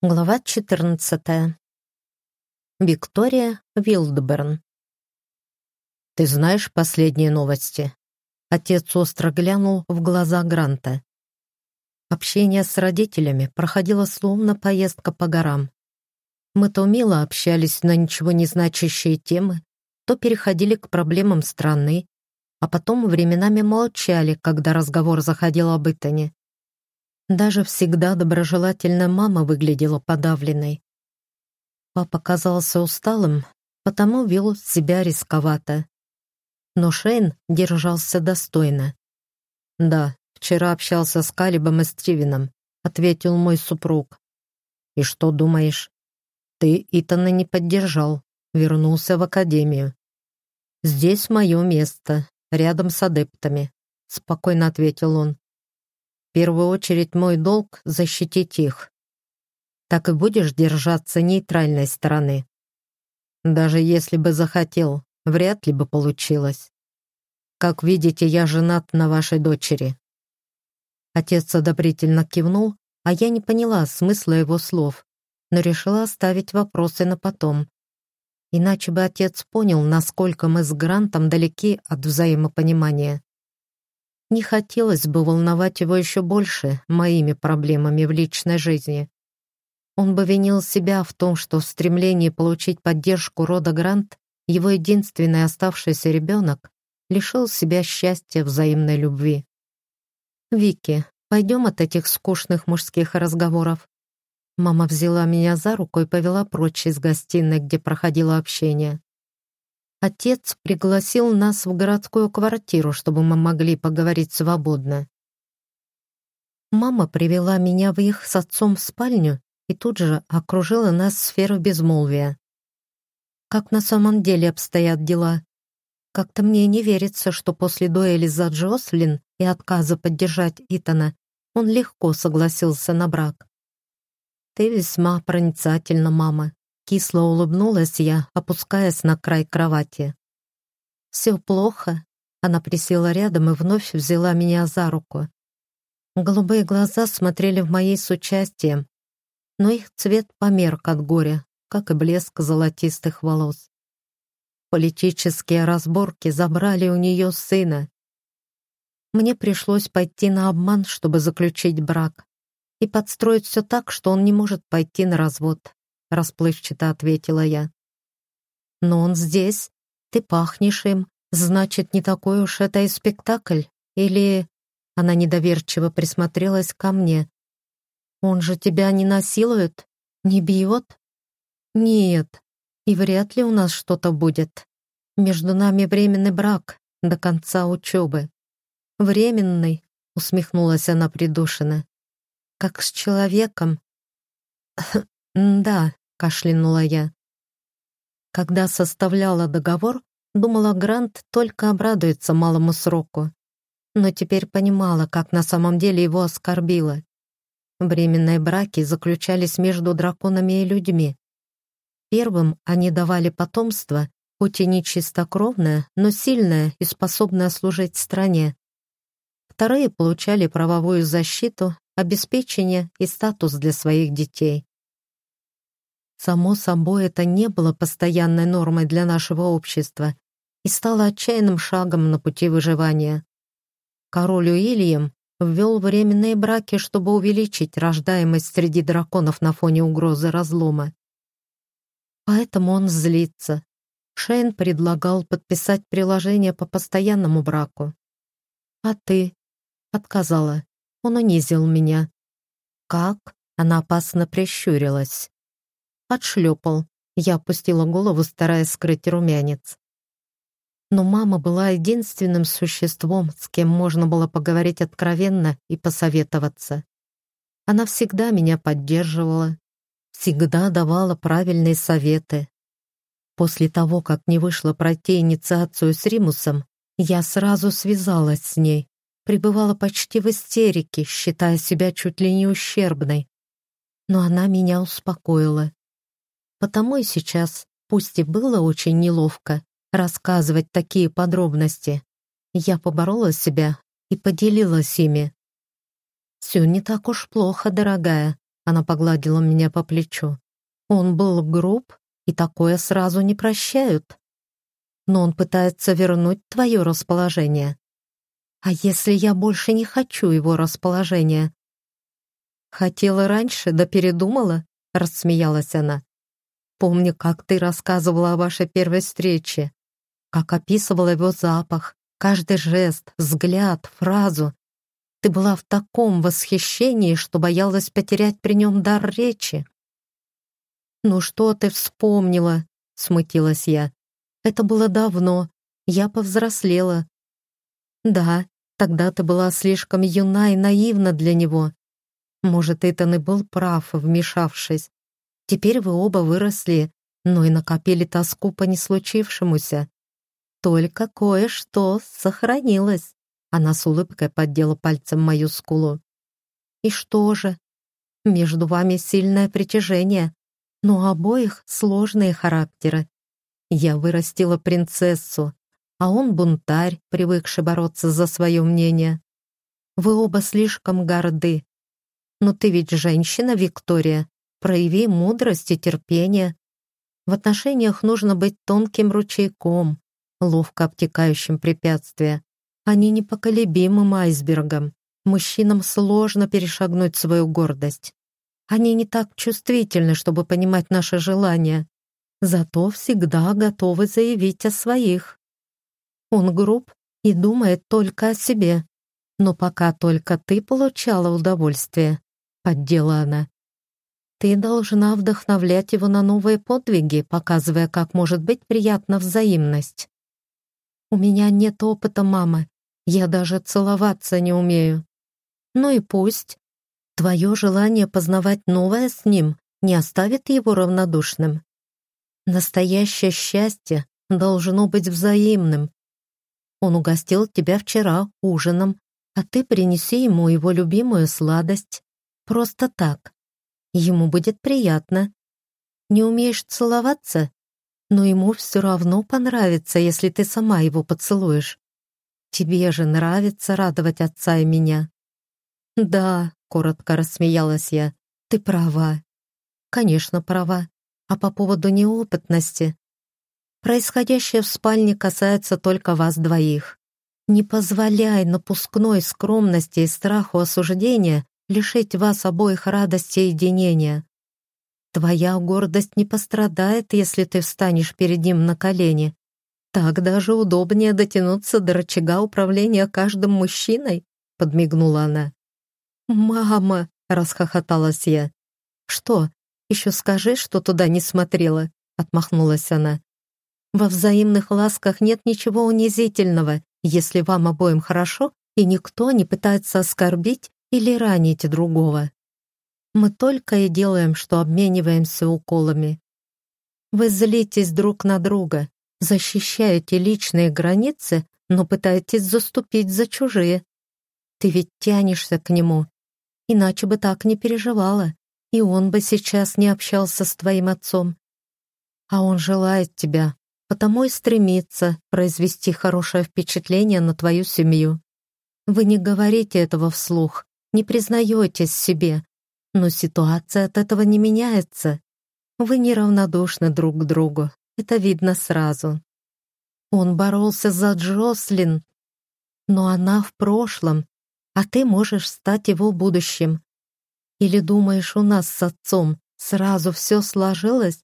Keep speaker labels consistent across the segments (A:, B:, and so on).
A: Глава 14. Виктория Вилдберн. «Ты знаешь последние новости?» Отец остро глянул в глаза Гранта. Общение с родителями проходило словно поездка по горам. Мы то мило общались на ничего не значащие темы, то переходили к проблемам страны, а потом временами молчали, когда разговор заходил об Итане. Даже всегда доброжелательная мама выглядела подавленной. Папа казался усталым, потому вел себя рисковато. Но Шейн держался достойно. «Да, вчера общался с Калибом и Стивеном», — ответил мой супруг. «И что думаешь?» «Ты Итана не поддержал, вернулся в академию». «Здесь мое место, рядом с адептами», — спокойно ответил он первую очередь мой долг — защитить их. Так и будешь держаться нейтральной стороны. Даже если бы захотел, вряд ли бы получилось. Как видите, я женат на вашей дочери». Отец одобрительно кивнул, а я не поняла смысла его слов, но решила оставить вопросы на потом. Иначе бы отец понял, насколько мы с Грантом далеки от взаимопонимания. Не хотелось бы волновать его еще больше моими проблемами в личной жизни. Он бы винил себя в том, что в стремлении получить поддержку рода Грант его единственный оставшийся ребенок лишил себя счастья взаимной любви. «Вики, пойдем от этих скучных мужских разговоров». Мама взяла меня за руку и повела прочь из гостиной, где проходило общение. Отец пригласил нас в городскую квартиру, чтобы мы могли поговорить свободно. Мама привела меня в их с отцом в спальню и тут же окружила нас сферу безмолвия. Как на самом деле обстоят дела? Как-то мне не верится, что после дуэли за Джослин и отказа поддержать Итана он легко согласился на брак. «Ты весьма проницательна, мама», Кисло улыбнулась я, опускаясь на край кровати. «Все плохо?» Она присела рядом и вновь взяла меня за руку. Голубые глаза смотрели в моей с участием, но их цвет померк от горя, как и блеск золотистых волос. Политические разборки забрали у нее сына. Мне пришлось пойти на обман, чтобы заключить брак, и подстроить все так, что он не может пойти на развод расплывчато ответила я. «Но он здесь, ты пахнешь им, значит, не такой уж это и спектакль, или...» Она недоверчиво присмотрелась ко мне. «Он же тебя не насилует? Не бьет?» «Нет, и вряд ли у нас что-то будет. Между нами временный брак до конца учебы». «Временный», — усмехнулась она придушенно. «Как с человеком». «Да, кашлянула я. Когда составляла договор, думала, Грант только обрадуется малому сроку. Но теперь понимала, как на самом деле его оскорбило. Временные браки заключались между драконами и людьми. Первым они давали потомство, хоть и не чистокровное, но сильное и способное служить стране. Вторые получали правовую защиту, обеспечение и статус для своих детей. Само собой, это не было постоянной нормой для нашего общества и стало отчаянным шагом на пути выживания. Король Уильям ввел временные браки, чтобы увеличить рождаемость среди драконов на фоне угрозы разлома. Поэтому он злится. Шейн предлагал подписать приложение по постоянному браку. «А ты?» — отказала. Он унизил меня. «Как?» — она опасно прищурилась отшлепал. Я опустила голову, стараясь скрыть румянец. Но мама была единственным существом, с кем можно было поговорить откровенно и посоветоваться. Она всегда меня поддерживала, всегда давала правильные советы. После того, как не вышло пройти инициацию с Римусом, я сразу связалась с ней, пребывала почти в истерике, считая себя чуть ли не ущербной. Но она меня успокоила. Потому и сейчас, пусть и было очень неловко, рассказывать такие подробности, я поборола себя и поделилась ими. «Все не так уж плохо, дорогая», — Она погладила меня по плечу. Он был груб, и такое сразу не прощают. Но он пытается вернуть твое расположение. А если я больше не хочу его расположения? Хотела раньше, да передумала, рассмеялась она. Помню, как ты рассказывала о вашей первой встрече, как описывала его запах, каждый жест, взгляд, фразу. Ты была в таком восхищении, что боялась потерять при нем дар речи. «Ну что ты вспомнила?» — смутилась я. «Это было давно. Я повзрослела». «Да, тогда ты была слишком юна и наивна для него. Может, Итан и был прав, вмешавшись. Теперь вы оба выросли, но и накопили тоску по неслучившемуся. Только кое-что сохранилось. Она с улыбкой поддела пальцем мою скулу. И что же? Между вами сильное притяжение, но у обоих сложные характеры. Я вырастила принцессу, а он бунтарь, привыкший бороться за свое мнение. Вы оба слишком горды. Но ты ведь женщина, Виктория, Прояви мудрость и терпение. В отношениях нужно быть тонким ручейком, ловко обтекающим препятствия, а не непоколебимым айсбергом. Мужчинам сложно перешагнуть свою гордость. Они не так чувствительны, чтобы понимать наши желания, зато всегда готовы заявить о своих. Он груб и думает только о себе, но пока только ты получала удовольствие, поддела она. Ты должна вдохновлять его на новые подвиги, показывая, как может быть приятна взаимность. У меня нет опыта, мама. Я даже целоваться не умею. Ну и пусть. Твое желание познавать новое с ним не оставит его равнодушным. Настоящее счастье должно быть взаимным. Он угостил тебя вчера ужином, а ты принеси ему его любимую сладость. Просто так. Ему будет приятно. Не умеешь целоваться? Но ему все равно понравится, если ты сама его поцелуешь. Тебе же нравится радовать отца и меня. Да, коротко рассмеялась я. Ты права. Конечно, права. А по поводу неопытности? Происходящее в спальне касается только вас двоих. Не позволяй напускной скромности и страху осуждения лишить вас обоих радости единения. Твоя гордость не пострадает, если ты встанешь перед ним на колени. Так даже удобнее дотянуться до рычага управления каждым мужчиной, подмигнула она. «Мама!» — расхохоталась я. «Что, еще скажи, что туда не смотрела?» — отмахнулась она. «Во взаимных ласках нет ничего унизительного, если вам обоим хорошо, и никто не пытается оскорбить или ранить другого. Мы только и делаем, что обмениваемся уколами. Вы злитесь друг на друга, защищаете личные границы, но пытаетесь заступить за чужие. Ты ведь тянешься к нему, иначе бы так не переживала, и он бы сейчас не общался с твоим отцом. А он желает тебя, потому и стремится произвести хорошее впечатление на твою семью. Вы не говорите этого вслух, не признаетесь себе, но ситуация от этого не меняется. Вы неравнодушны друг к другу, это видно сразу. Он боролся за Джослин, но она в прошлом, а ты можешь стать его будущим. Или думаешь, у нас с отцом сразу все сложилось?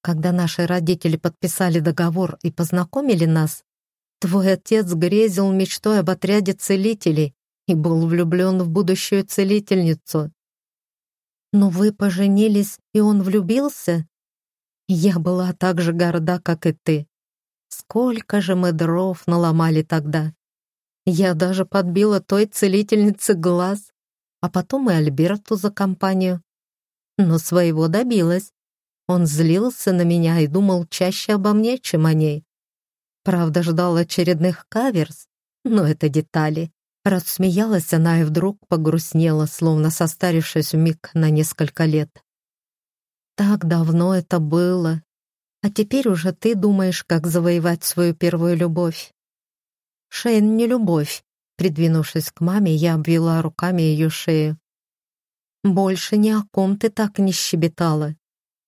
A: Когда наши родители подписали договор и познакомили нас, твой отец грезил мечтой об отряде целителей, и был влюблен в будущую целительницу. Но вы поженились, и он влюбился? Я была так же горда, как и ты. Сколько же мы дров наломали тогда. Я даже подбила той целительнице глаз, а потом и Альберту за компанию. Но своего добилась. Он злился на меня и думал чаще обо мне, чем о ней. Правда, ждал очередных каверс, но это детали. Рассмеялась она и вдруг погрустнела, словно состарившись миг на несколько лет. Так давно это было. А теперь уже ты думаешь, как завоевать свою первую любовь. Шейн не любовь. Придвинувшись к маме, я обвела руками ее шею. Больше ни о ком ты так не щебетала.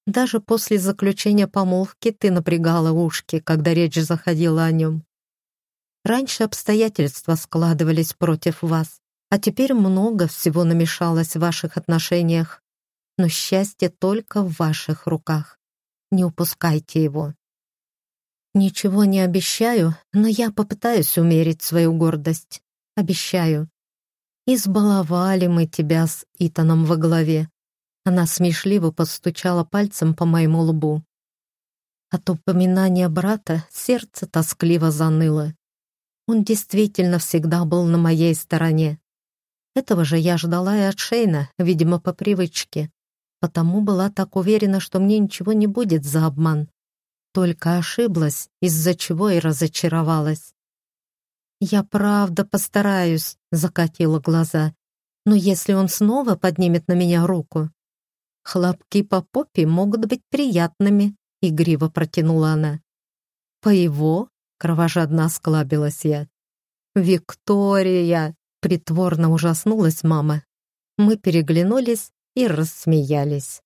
A: Даже после заключения помолвки ты напрягала ушки, когда речь заходила о нем. Раньше обстоятельства складывались против вас, а теперь много всего намешалось в ваших отношениях. Но счастье только в ваших руках. Не упускайте его. Ничего не обещаю, но я попытаюсь умерить свою гордость. Обещаю. Избаловали мы тебя с Итаном во главе. Она смешливо постучала пальцем по моему лбу. От упоминания брата сердце тоскливо заныло. Он действительно всегда был на моей стороне. Этого же я ждала и от Шейна, видимо, по привычке. Потому была так уверена, что мне ничего не будет за обман. Только ошиблась, из-за чего и разочаровалась. «Я правда постараюсь», — закатила глаза. «Но если он снова поднимет на меня руку...» «Хлопки по попе могут быть приятными», — игриво протянула она. «По его?» — кровожадно осклабилась я. «Виктория!» — притворно ужаснулась мама. Мы переглянулись и рассмеялись.